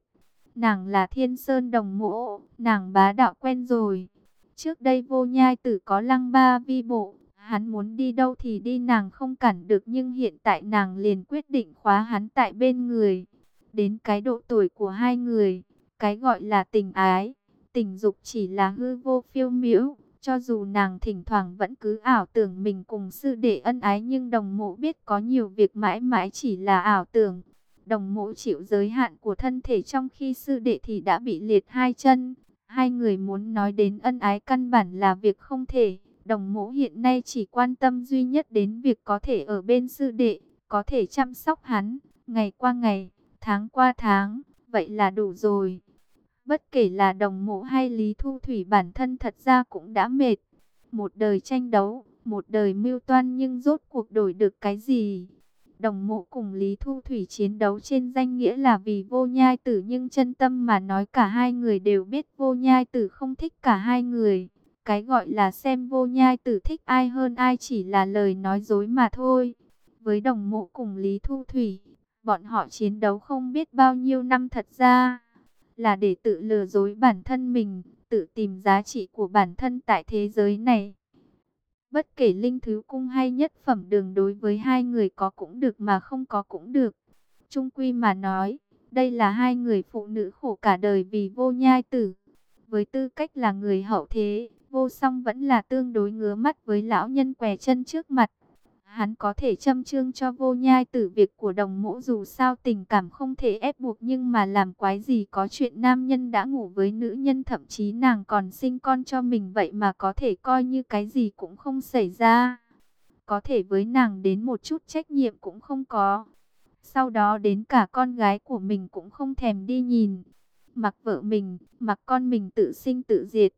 Nàng là thiên sơn đồng mộ, nàng bá đạo quen rồi. Trước đây vô nhai tử có lăng ba vi bộ, hắn muốn đi đâu thì đi nàng không cản được nhưng hiện tại nàng liền quyết định khóa hắn tại bên người. Đến cái độ tuổi của hai người, cái gọi là tình ái, tình dục chỉ là hư vô phiêu miễu. Cho dù nàng thỉnh thoảng vẫn cứ ảo tưởng mình cùng sư đệ ân ái nhưng đồng mộ biết có nhiều việc mãi mãi chỉ là ảo tưởng. Đồng mộ chịu giới hạn của thân thể trong khi sư đệ thì đã bị liệt hai chân. Hai người muốn nói đến ân ái căn bản là việc không thể. Đồng mộ hiện nay chỉ quan tâm duy nhất đến việc có thể ở bên sư đệ, có thể chăm sóc hắn, ngày qua ngày, tháng qua tháng, vậy là đủ rồi. Bất kể là đồng mộ hay Lý Thu Thủy bản thân thật ra cũng đã mệt. Một đời tranh đấu, một đời mưu toan nhưng rốt cuộc đổi được cái gì? Đồng mộ cùng Lý Thu Thủy chiến đấu trên danh nghĩa là vì vô nhai tử nhưng chân tâm mà nói cả hai người đều biết vô nhai tử không thích cả hai người. Cái gọi là xem vô nhai tử thích ai hơn ai chỉ là lời nói dối mà thôi. Với đồng mộ cùng Lý Thu Thủy, bọn họ chiến đấu không biết bao nhiêu năm thật ra là để tự lừa dối bản thân mình, tự tìm giá trị của bản thân tại thế giới này. Bất kể linh thứ cung hay nhất phẩm đường đối với hai người có cũng được mà không có cũng được. Trung quy mà nói, đây là hai người phụ nữ khổ cả đời vì vô nhai tử. Với tư cách là người hậu thế, vô song vẫn là tương đối ngứa mắt với lão nhân què chân trước mặt. Hắn có thể châm trương cho vô nhai tử việc của đồng mẫu dù sao tình cảm không thể ép buộc nhưng mà làm quái gì có chuyện nam nhân đã ngủ với nữ nhân thậm chí nàng còn sinh con cho mình vậy mà có thể coi như cái gì cũng không xảy ra. Có thể với nàng đến một chút trách nhiệm cũng không có. Sau đó đến cả con gái của mình cũng không thèm đi nhìn. Mặc vợ mình, mặc con mình tự sinh tự diệt.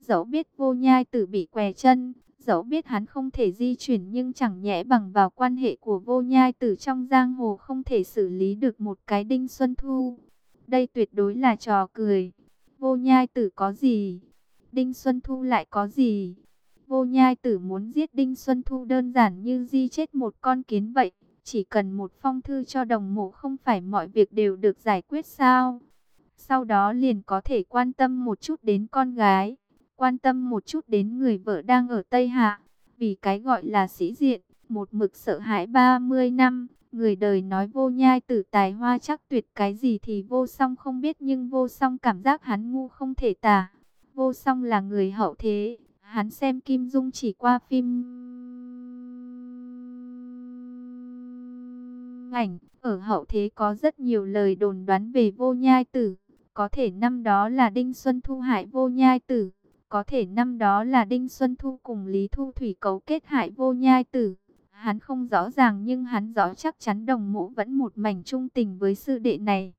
Dẫu biết vô nhai tử bị què chân, Dẫu biết hắn không thể di chuyển nhưng chẳng nhẽ bằng vào quan hệ của vô nhai tử trong giang hồ không thể xử lý được một cái đinh xuân thu. Đây tuyệt đối là trò cười. Vô nhai tử có gì? Đinh Xuân Thu lại có gì? Vô nhai tử muốn giết Đinh Xuân Thu đơn giản như di chết một con kiến vậy. Chỉ cần một phong thư cho đồng mộ không phải mọi việc đều được giải quyết sao? Sau đó liền có thể quan tâm một chút đến con gái quan tâm một chút đến người vợ đang ở Tây Hạ. Vì cái gọi là sĩ diện, một mực sợ hãi 30 năm, người đời nói vô nhai tử tài hoa chắc tuyệt cái gì thì vô song không biết nhưng vô song cảm giác hắn ngu không thể tả. Vô song là người hậu thế, hắn xem Kim Dung chỉ qua phim ảnh, ở hậu thế có rất nhiều lời đồn đoán về vô nhai tử. Có thể năm đó là Đinh Xuân Thu hại vô nhai tử, có thể năm đó là Đinh Xuân Thu cùng Lý Thu Thủy cấu kết hại vô nhai tử. Hắn không rõ ràng nhưng hắn rõ chắc chắn đồng mũ vẫn một mảnh trung tình với sư đệ này.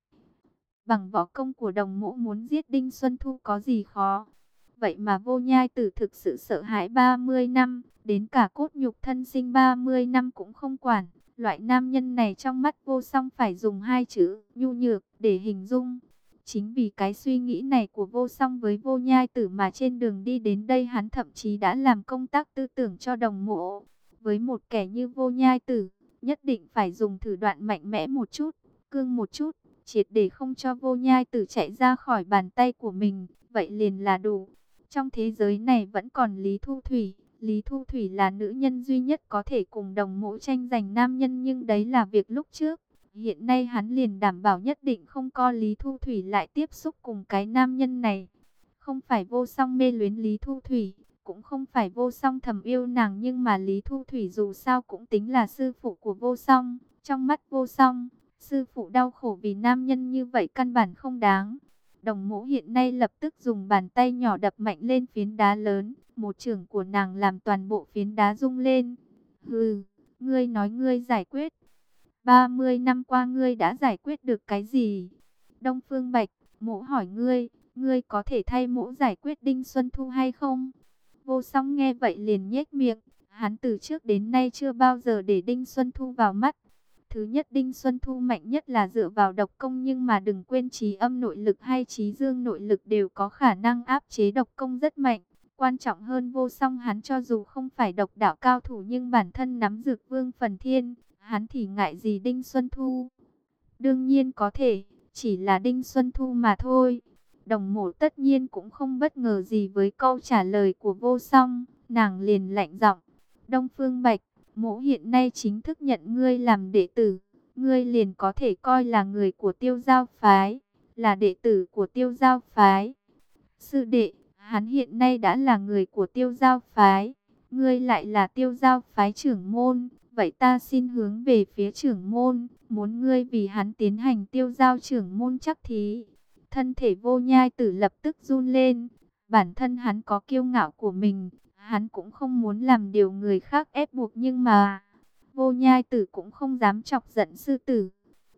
Bằng võ công của đồng mũ muốn giết Đinh Xuân Thu có gì khó. Vậy mà vô nhai tử thực sự sợ hãi 30 năm, đến cả cốt nhục thân sinh 30 năm cũng không quản. Loại nam nhân này trong mắt vô song phải dùng hai chữ nhu nhược để hình dung. Chính vì cái suy nghĩ này của vô song với vô nhai tử mà trên đường đi đến đây hắn thậm chí đã làm công tác tư tưởng cho đồng mộ. Với một kẻ như vô nhai tử, nhất định phải dùng thử đoạn mạnh mẽ một chút, cương một chút, triệt để không cho vô nhai tử chạy ra khỏi bàn tay của mình, vậy liền là đủ. Trong thế giới này vẫn còn Lý Thu Thủy, Lý Thu Thủy là nữ nhân duy nhất có thể cùng đồng mộ tranh giành nam nhân nhưng đấy là việc lúc trước. Hiện nay hắn liền đảm bảo nhất định không có Lý Thu Thủy lại tiếp xúc cùng cái nam nhân này. Không phải vô song mê luyến Lý Thu Thủy, cũng không phải vô song thầm yêu nàng nhưng mà Lý Thu Thủy dù sao cũng tính là sư phụ của vô song. Trong mắt vô song, sư phụ đau khổ vì nam nhân như vậy căn bản không đáng. Đồng mũ hiện nay lập tức dùng bàn tay nhỏ đập mạnh lên phiến đá lớn. Một trường của nàng làm toàn bộ phiến đá rung lên. Hừ, ngươi nói ngươi giải quyết. 30 năm qua ngươi đã giải quyết được cái gì? Đông Phương Bạch, mũ hỏi ngươi, ngươi có thể thay mũ giải quyết Đinh Xuân Thu hay không? Vô song nghe vậy liền nhếch miệng, hắn từ trước đến nay chưa bao giờ để Đinh Xuân Thu vào mắt. Thứ nhất Đinh Xuân Thu mạnh nhất là dựa vào độc công nhưng mà đừng quên trí âm nội lực hay trí dương nội lực đều có khả năng áp chế độc công rất mạnh. Quan trọng hơn vô song hắn cho dù không phải độc đạo cao thủ nhưng bản thân nắm dược vương phần thiên, hắn thì ngại gì Đinh Xuân Thu? Đương nhiên có thể, chỉ là Đinh Xuân Thu mà thôi. Đồng mộ tất nhiên cũng không bất ngờ gì với câu trả lời của vô song, nàng liền lạnh giọng. Đông Phương Bạch, mộ hiện nay chính thức nhận ngươi làm đệ tử, ngươi liền có thể coi là người của tiêu giao phái, là đệ tử của tiêu giao phái. Sư đệ, hắn hiện nay đã là người của tiêu giao phái, ngươi lại là tiêu giao phái trưởng môn, Vậy ta xin hướng về phía trưởng môn, muốn ngươi vì hắn tiến hành tiêu giao trưởng môn chắc thí. Thân thể vô nhai tử lập tức run lên, bản thân hắn có kiêu ngạo của mình, hắn cũng không muốn làm điều người khác ép buộc nhưng mà vô nhai tử cũng không dám chọc giận sư tử.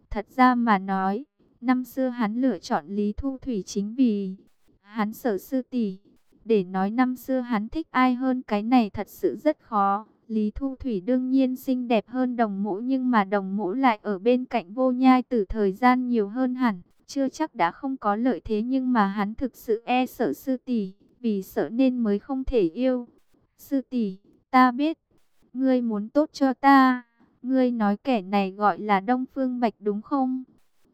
Thật ra mà nói, Năm xưa hắn lựa chọn Lý Thu Thủy chính vì hắn sợ sư tỷ. Để nói năm xưa hắn thích ai hơn cái này thật sự rất khó. Lý Thu Thủy đương nhiên xinh đẹp hơn đồng mũ nhưng mà đồng mũ lại ở bên cạnh vô nhai từ thời gian nhiều hơn hẳn. Chưa chắc đã không có lợi thế nhưng mà hắn thực sự e sợ sư tỷ, vì sợ nên mới không thể yêu. Sư tỷ, ta biết, ngươi muốn tốt cho ta. Ngươi nói kẻ này gọi là Đông Phương Bạch đúng không?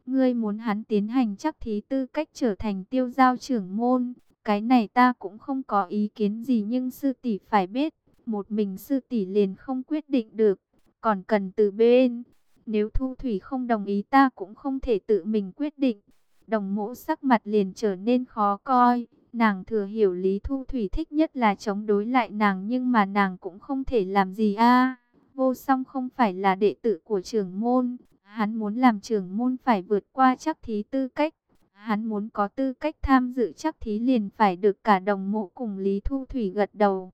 Ngươi muốn hắn tiến hành chắc thí tư cách trở thành tiêu giao trưởng môn. Cái này ta cũng không có ý kiến gì nhưng sư tỷ phải biết, một mình sư tỷ liền không quyết định được, còn cần từ bên. Nếu Thu Thủy không đồng ý ta cũng không thể tự mình quyết định. Đồng mộ sắc mặt liền trở nên khó coi. Nàng thừa hiểu Lý Thu Thủy thích nhất là chống đối lại nàng nhưng mà nàng cũng không thể làm gì a. vô song không phải là đệ tử của trưởng môn. Hắn muốn làm trưởng môn phải vượt qua chắc thí tư cách. Hắn muốn có tư cách tham dự chắc thí liền phải được cả đồng mộ cùng Lý Thu Thủy gật đầu.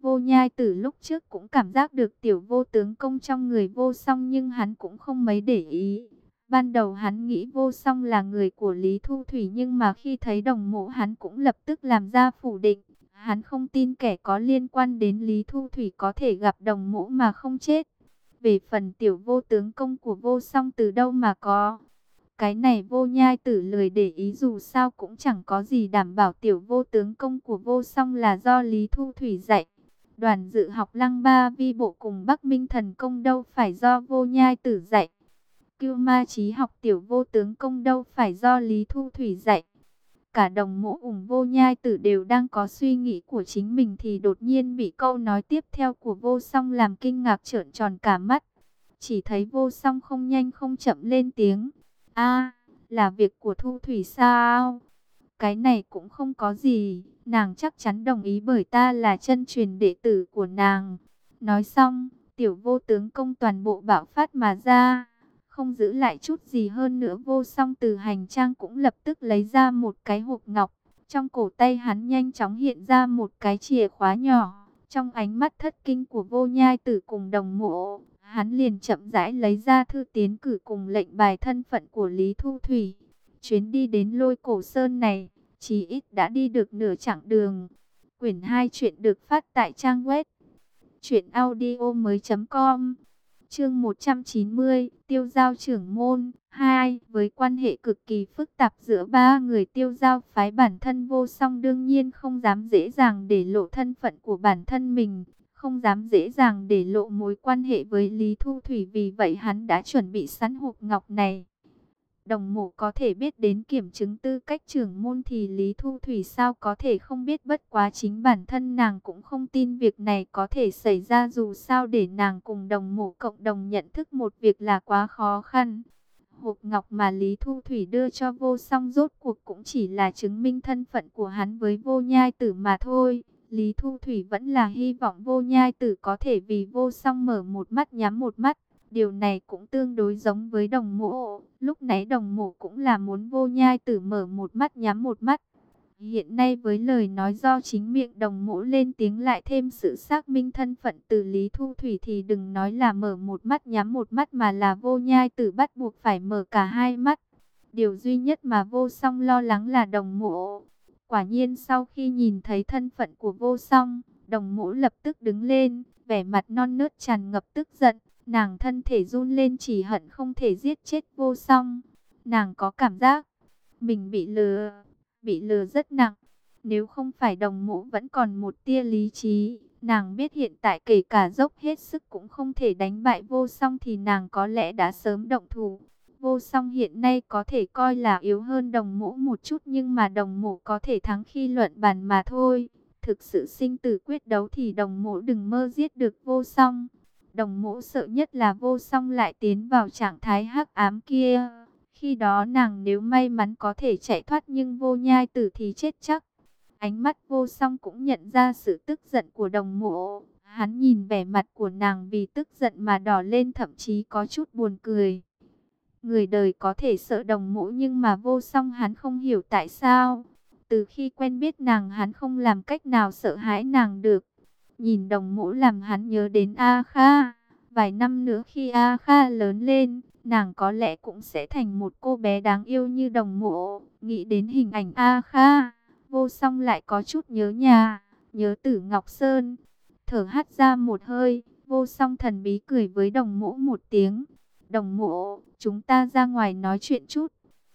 Vô nhai tử lúc trước cũng cảm giác được tiểu vô tướng công trong người vô song nhưng hắn cũng không mấy để ý. Ban đầu hắn nghĩ vô song là người của Lý Thu Thủy nhưng mà khi thấy đồng mộ hắn cũng lập tức làm ra phủ định. Hắn không tin kẻ có liên quan đến Lý Thu Thủy có thể gặp đồng mộ mà không chết. Về phần tiểu vô tướng công của vô song từ đâu mà có. Cái này vô nhai tử lười để ý dù sao cũng chẳng có gì đảm bảo tiểu vô tướng công của vô song là do Lý Thu Thủy dạy. Đoàn dự học lăng ba vi bộ cùng Bắc Minh thần công đâu phải do vô nhai tử dạy. Cưu ma trí học tiểu vô tướng công đâu phải do Lý Thu Thủy dạy. Cả đồng mộ ủng vô nhai tử đều đang có suy nghĩ của chính mình thì đột nhiên bị câu nói tiếp theo của vô song làm kinh ngạc trợn tròn cả mắt. Chỉ thấy vô song không nhanh không chậm lên tiếng. a là việc của Thu Thủy sao? Cái này cũng không có gì, nàng chắc chắn đồng ý bởi ta là chân truyền đệ tử của nàng. Nói xong, tiểu vô tướng công toàn bộ bạo phát mà ra không giữ lại chút gì hơn nữa vô song từ hành trang cũng lập tức lấy ra một cái hộp ngọc. Trong cổ tay hắn nhanh chóng hiện ra một cái chìa khóa nhỏ. Trong ánh mắt thất kinh của vô nhai tử cùng đồng mộ, hắn liền chậm rãi lấy ra thư tiến cử cùng lệnh bài thân phận của Lý Thu Thủy. Chuyến đi đến lôi cổ sơn này, chỉ ít đã đi được nửa chặng đường. Quyển 2 chuyện được phát tại trang web chuyện audio mới.com Chương 190, tiêu giao trưởng môn, 2, với quan hệ cực kỳ phức tạp giữa ba người tiêu giao phái bản thân vô song đương nhiên không dám dễ dàng để lộ thân phận của bản thân mình, không dám dễ dàng để lộ mối quan hệ với Lý Thu Thủy vì vậy hắn đã chuẩn bị sẵn hộp ngọc này đồng mộ có thể biết đến kiểm chứng tư cách trưởng môn thì Lý Thu Thủy sao có thể không biết bất quá chính bản thân nàng cũng không tin việc này có thể xảy ra, dù sao để nàng cùng đồng mộ cộng đồng nhận thức một việc là quá khó khăn. Hộp ngọc mà Lý Thu Thủy đưa cho vô song rốt cuộc cũng chỉ là chứng minh thân phận của hắn với vô nhai tử mà thôi. Lý Thu Thủy vẫn là hy vọng vô nhai tử có thể vì vô song mở một mắt nhắm một mắt. Điều này cũng tương đối giống với đồng mộ. Lúc nãy đồng mộ cũng là muốn vô nhai tử mở một mắt nhắm một mắt. Hiện nay với lời nói do chính miệng đồng mộ lên tiếng lại thêm sự xác minh thân phận từ Lý Thu Thủy thì đừng nói là mở một mắt nhắm một mắt mà là vô nhai tử bắt buộc phải mở cả hai mắt. Điều duy nhất mà vô song lo lắng là đồng mộ. Quả nhiên sau khi nhìn thấy thân phận của vô song, đồng mộ lập tức đứng lên, vẻ mặt non nớt tràn ngập tức giận. Nàng thân thể run lên chỉ hận không thể giết chết vô song. Nàng có cảm giác mình bị lừa, bị lừa rất nặng. Nếu không phải đồng mũ vẫn còn một tia lý trí, nàng biết hiện tại kể cả dốc hết sức cũng không thể đánh bại vô song thì nàng có lẽ đã sớm động thủ. Vô song hiện nay có thể coi là yếu hơn đồng mũ một chút nhưng mà đồng mũ có thể thắng khi luận bàn mà thôi. Thực sự sinh tử quyết đấu thì đồng mũ đừng mơ giết được vô song. Đồng mũ sợ nhất là vô song lại tiến vào trạng thái hắc ám kia. Khi đó nàng nếu may mắn có thể chạy thoát nhưng vô nhai tử thì chết chắc. Ánh mắt vô song cũng nhận ra sự tức giận của đồng mộ. Hắn nhìn vẻ mặt của nàng vì tức giận mà đỏ lên thậm chí có chút buồn cười. Người đời có thể sợ đồng mộ nhưng mà vô song hắn không hiểu tại sao. Từ khi quen biết nàng hắn không làm cách nào sợ hãi nàng được. Nhìn đồng mũ làm hắn nhớ đến A Kha. Vài năm nữa khi A Kha lớn lên, nàng có lẽ cũng sẽ thành một cô bé đáng yêu như đồng mộ. Nghĩ đến hình ảnh A Kha, vô song lại có chút nhớ nhà, nhớ tử Ngọc Sơn. Thở hắt ra một hơi, vô song thần bí cười với đồng mộ một tiếng. Đồng mộ, chúng ta ra ngoài nói chuyện chút.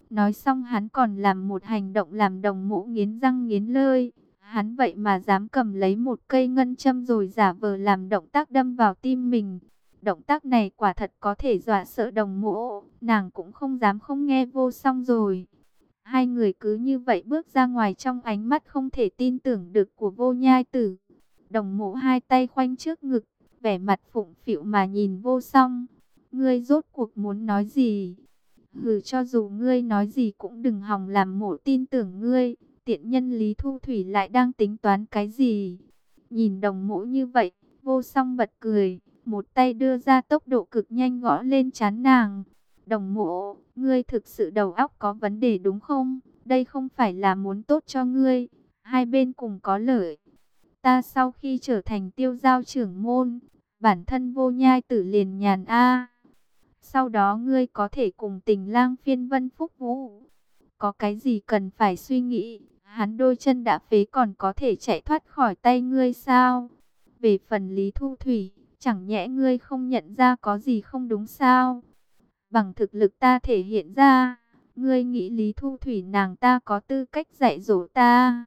Nói xong hắn còn làm một hành động làm đồng mộ nghiến răng nghiến lợi. Hắn vậy mà dám cầm lấy một cây ngân châm rồi giả vờ làm động tác đâm vào tim mình. Động tác này quả thật có thể dọa sợ đồng mộ, nàng cũng không dám không nghe vô song rồi. Hai người cứ như vậy bước ra ngoài trong ánh mắt không thể tin tưởng được của vô nhai tử. Đồng mộ hai tay khoanh trước ngực, vẻ mặt phụng phịu mà nhìn vô song. Ngươi rốt cuộc muốn nói gì? Hừ cho dù ngươi nói gì cũng đừng hòng làm mộ tin tưởng ngươi. Tiện nhân Lý Thu Thủy lại đang tính toán cái gì? Nhìn đồng mũ như vậy, vô song bật cười một tay đưa ra tốc độ cực nhanh gõ lên chán nàng. Đồng mộ, ngươi thực sự đầu óc có vấn đề đúng không? Đây không phải là muốn tốt cho ngươi, hai bên cùng có lợi. Ta sau khi trở thành tiêu giao trưởng môn, bản thân vô nhai tử liền nhàn A. Sau đó ngươi có thể cùng tình lang phiên vân phúc vũ. Có cái gì cần phải suy nghĩ, hắn đôi chân đã phế còn có thể chạy thoát khỏi tay ngươi sao? Về phần Lý Thu Thủy, Chẳng nhẽ ngươi không nhận ra có gì không đúng sao? Bằng thực lực ta thể hiện ra, ngươi nghĩ Lý Thu Thủy nàng ta có tư cách dạy dỗ ta.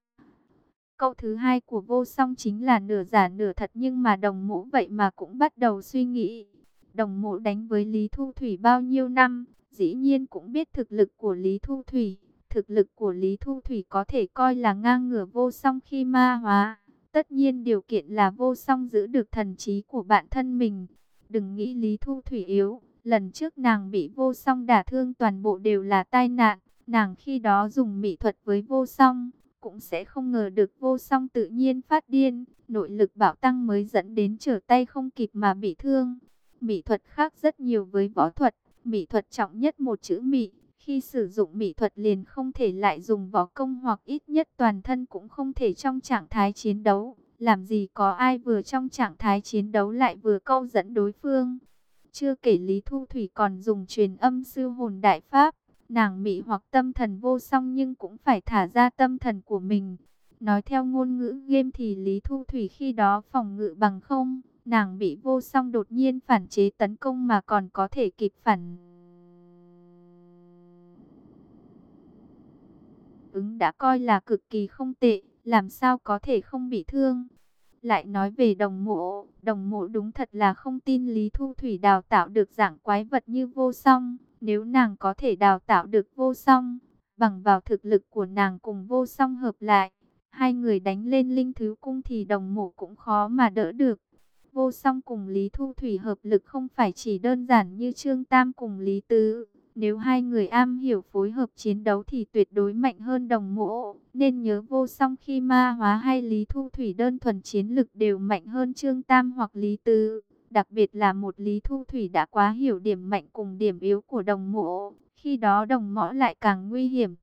Câu thứ hai của vô song chính là nửa giả nửa thật nhưng mà đồng mũ vậy mà cũng bắt đầu suy nghĩ. Đồng mũ đánh với Lý Thu Thủy bao nhiêu năm, dĩ nhiên cũng biết thực lực của Lý Thu Thủy. Thực lực của Lý Thu Thủy có thể coi là ngang ngửa vô song khi ma hóa. Tất nhiên điều kiện là vô song giữ được thần trí của bản thân mình. Đừng nghĩ Lý Thu Thủy yếu. Lần trước nàng bị vô song đả thương toàn bộ đều là tai nạn. Nàng khi đó dùng mỹ thuật với vô song. Cũng sẽ không ngờ được vô song tự nhiên phát điên. Nội lực bảo tăng mới dẫn đến trở tay không kịp mà bị thương. Mỹ thuật khác rất nhiều với võ thuật. Mỹ thuật trọng nhất một chữ mỹ. Khi sử dụng mỹ thuật liền không thể lại dùng võ công hoặc ít nhất toàn thân cũng không thể trong trạng thái chiến đấu. Làm gì có ai vừa trong trạng thái chiến đấu lại vừa câu dẫn đối phương. Chưa kể Lý Thu Thủy còn dùng truyền âm sư hồn đại pháp. Nàng mỹ hoặc tâm thần vô song nhưng cũng phải thả ra tâm thần của mình. Nói theo ngôn ngữ game thì Lý Thu Thủy khi đó phòng ngự bằng không. Nàng bị vô song đột nhiên phản chế tấn công mà còn có thể kịp phản ứng đã coi là cực kỳ không tệ, làm sao có thể không bị thương. Lại nói về đồng mộ, đồng mộ đúng thật là không tin Lý Thu Thủy đào tạo được dạng quái vật như vô song. Nếu nàng có thể đào tạo được vô song, bằng vào thực lực của nàng cùng vô song hợp lại, hai người đánh lên linh thứ cung thì đồng mộ cũng khó mà đỡ được. Vô song cùng Lý Thu Thủy hợp lực không phải chỉ đơn giản như Trương Tam cùng Lý Tứ nếu hai người am hiểu phối hợp chiến đấu thì tuyệt đối mạnh hơn đồng mộ. Nên nhớ vô song khi ma hóa hay Lý Thu Thủy đơn thuần chiến lực đều mạnh hơn Trương Tam hoặc Lý Tư. Đặc biệt là một Lý Thu Thủy đã quá hiểu điểm mạnh cùng điểm yếu của đồng mộ. Khi đó đồng mõ lại càng nguy hiểm.